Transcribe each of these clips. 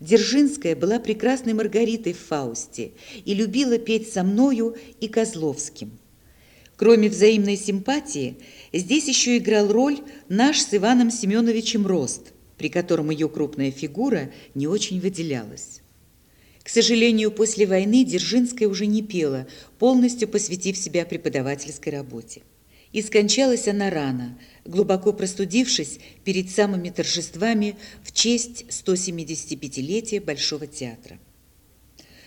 Дзержинская была прекрасной Маргаритой в «Фаусте» и любила петь со мною и Козловским. Кроме взаимной симпатии, здесь еще играл роль наш с Иваном Семеновичем рост, при котором ее крупная фигура не очень выделялась. К сожалению, после войны Дзержинская уже не пела, полностью посвятив себя преподавательской работе. И скончалась она рано, глубоко простудившись перед самыми торжествами в честь 175-летия Большого театра.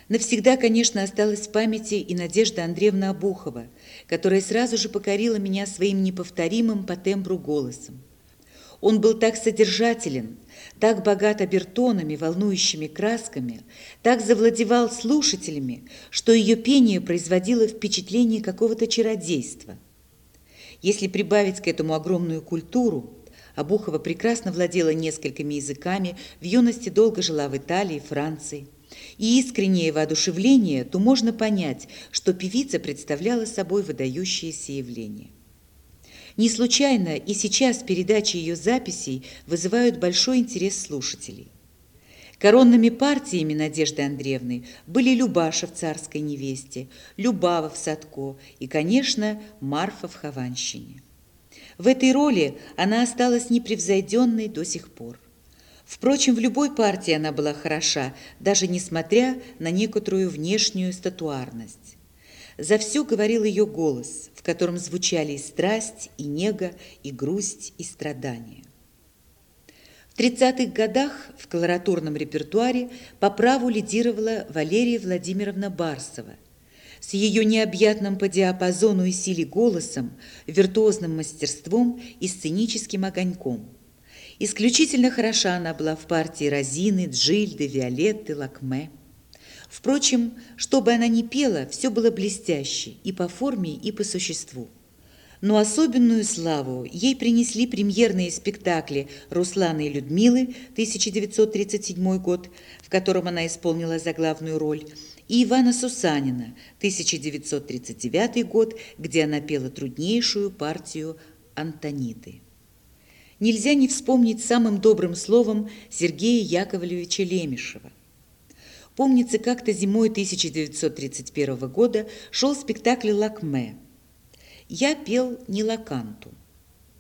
Навсегда, конечно, осталась в памяти и Надежда Андреевна Обухова, которая сразу же покорила меня своим неповторимым по тембру голосом. Он был так содержателен, так богат обертонами, волнующими красками, так завладевал слушателями, что ее пение производило впечатление какого-то чародейства – если прибавить к этому огромную культуру, Обухова прекрасно владела несколькими языками, в юности долго жила в Италии, Франции. И искреннее воодушевление, то можно понять, что певица представляла собой выдающееся явление. Не случайно и сейчас передачи ее записей вызывают большой интерес слушателей. Коронными партиями Надежды Андреевны были Любаша в «Царской невесте», Любава в «Садко» и, конечно, Марфа в «Хованщине». В этой роли она осталась непревзойденной до сих пор. Впрочем, в любой партии она была хороша, даже несмотря на некоторую внешнюю статуарность. За все говорил ее голос, в котором звучали и страсть, и нега, и грусть, и страдания. В 30-х годах в колоратурном репертуаре по праву лидировала Валерия Владимировна Барсова. С ее необъятным по диапазону и силе голосом, виртуозным мастерством и сценическим огоньком. Исключительно хороша она была в партии Розины, Джильды, Виолетты, Лакме. Впрочем, что бы она ни пела, все было блестяще и по форме, и по существу но особенную славу ей принесли премьерные спектакли «Руслана и Людмилы» 1937 год, в котором она исполнила заглавную роль, и Ивана Сусанина 1939 год, где она пела труднейшую партию Антониды. Нельзя не вспомнить самым добрым словом Сергея Яковлевича Лемешева. Помнится, как-то зимой 1931 года шел спектакль «Лакме», я пел не лаканту.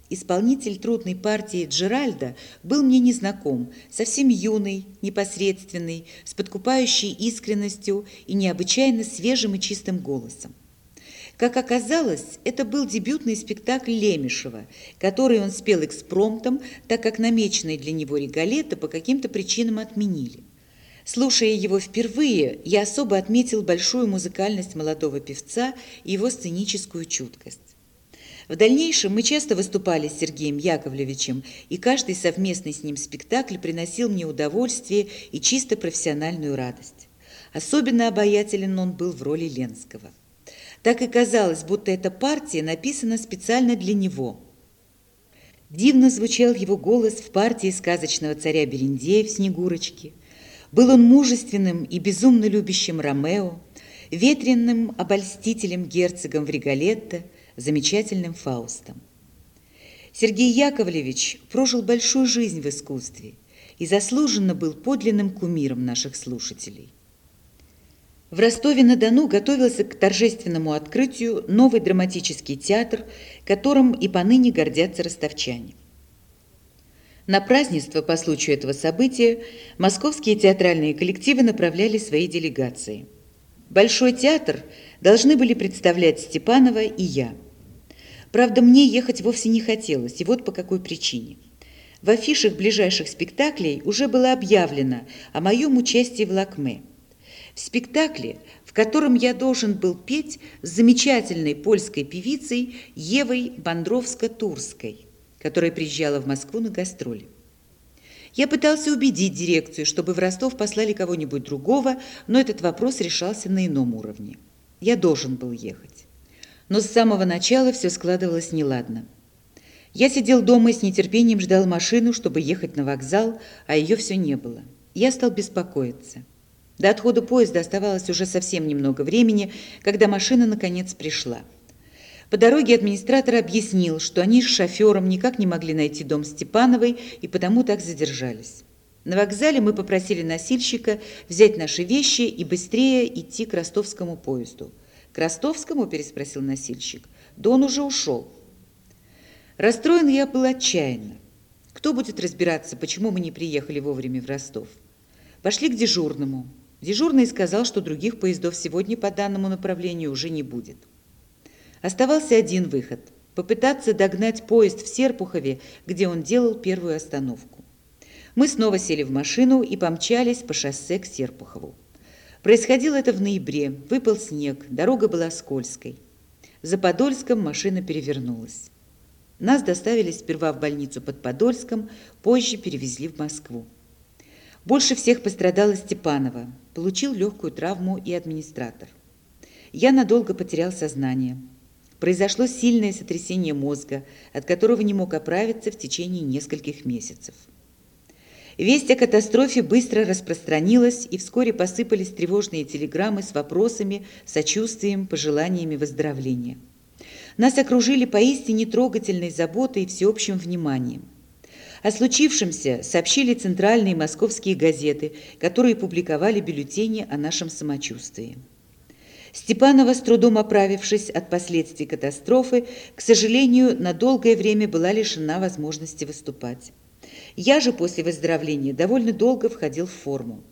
Исполнитель трудной партии Джеральда был мне незнаком, совсем юный, непосредственный, с подкупающей искренностью и необычайно свежим и чистым голосом. Как оказалось, это был дебютный спектакль Лемешева, который он спел экспромтом, так как намеченные для него регалеты по каким-то причинам отменили. Слушая его впервые, я особо отметил большую музыкальность молодого певца и его сценическую чуткость. В дальнейшем мы часто выступали с Сергеем Яковлевичем, и каждый совместный с ним спектакль приносил мне удовольствие и чисто профессиональную радость. Особенно обаятелен он был в роли Ленского. Так и казалось, будто эта партия написана специально для него. Дивно звучал его голос в партии сказочного царя Берендея в «Снегурочке», был он мужественным и безумно любящим Ромео, ветренным обольстителем герцогом в Риголетто, замечательным Фаустом. Сергей Яковлевич прожил большую жизнь в искусстве и заслуженно был подлинным кумиром наших слушателей. В Ростове-на-Дону готовился к торжественному открытию новый драматический театр, которым и поныне гордятся ростовчане. На празднество по случаю этого события московские театральные коллективы направляли свои делегации. Большой театр должны были представлять Степанова и я. Правда, мне ехать вовсе не хотелось, и вот по какой причине. В афишах ближайших спектаклей уже было объявлено о моем участии в «Лакме». В спектакле, в котором я должен был петь с замечательной польской певицей Евой Бандровско-Турской – которая приезжала в Москву на гастроли. Я пытался убедить дирекцию, чтобы в Ростов послали кого-нибудь другого, но этот вопрос решался на ином уровне. Я должен был ехать. Но с самого начала все складывалось неладно. Я сидел дома и с нетерпением ждал машину, чтобы ехать на вокзал, а ее все не было. Я стал беспокоиться. До отхода поезда оставалось уже совсем немного времени, когда машина наконец пришла. По дороге администратор объяснил, что они с шофером никак не могли найти дом Степановой и потому так задержались. На вокзале мы попросили носильщика взять наши вещи и быстрее идти к ростовскому поезду. «К ростовскому?» – переспросил носильщик. «Да он уже ушел». Расстроен я был отчаянно. Кто будет разбираться, почему мы не приехали вовремя в Ростов? Пошли к дежурному. Дежурный сказал, что других поездов сегодня по данному направлению уже не будет. Оставался один выход – попытаться догнать поезд в Серпухове, где он делал первую остановку. Мы снова сели в машину и помчались по шоссе к Серпухову. Происходило это в ноябре, выпал снег, дорога была скользкой. За Подольском машина перевернулась. Нас доставили сперва в больницу под Подольском, позже перевезли в Москву. Больше всех пострадала Степанова. Получил легкую травму и администратор. Я надолго потерял сознание. Произошло сильное сотрясение мозга, от которого не мог оправиться в течение нескольких месяцев. Весть о катастрофе быстро распространилась, и вскоре посыпались тревожные телеграммы с вопросами, сочувствием, пожеланиями выздоровления. Нас окружили поистине трогательной заботой и всеобщим вниманием. О случившемся сообщили центральные московские газеты, которые публиковали бюллетени о нашем самочувствии. Степанова, с трудом оправившись от последствий катастрофы, к сожалению, на долгое время была лишена возможности выступать. Я же после выздоровления довольно долго входил в форму.